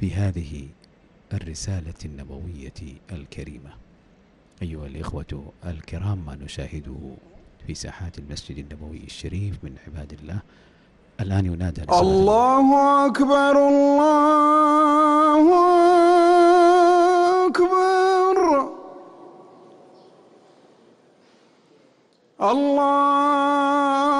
في هذه الرسالة النبوية الكريمة. أيها الإخوة الكرام، ما نشاهده في ساحات المسجد النبوي الشريف من عباد الله. الآن ينادى الله أكبر الله أكبر. الله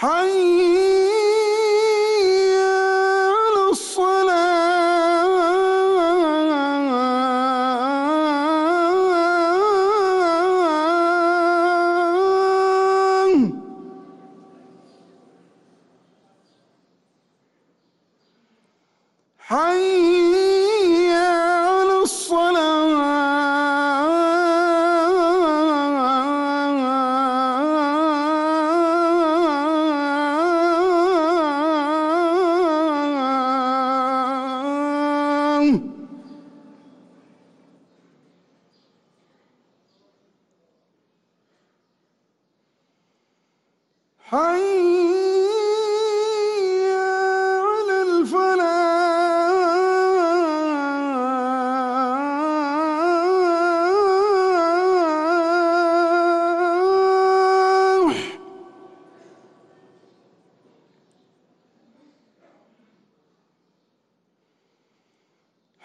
حي حي على الفلاح.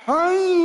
حي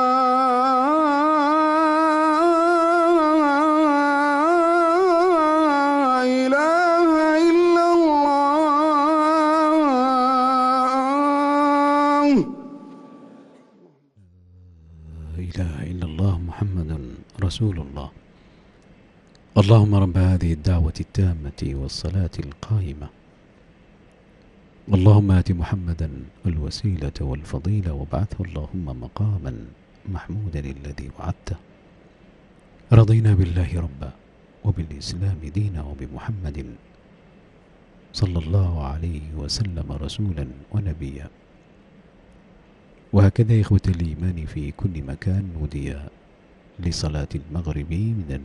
إله إلا الله محمد رسول الله. اللهم رب هذه الدعوة التامة والصلاة القائمة. اللهم آت محمدا الوسيلة والفضيلة وابعثه اللهم مقاما محمودا الذي وعدته. رضينا بالله ربا وبالإسلام دينا وبمحمد صلى الله عليه وسلم رسولا ونبيا. وهكذا إخوة الإيمان في كل مكان نودي لصلاة المغرب من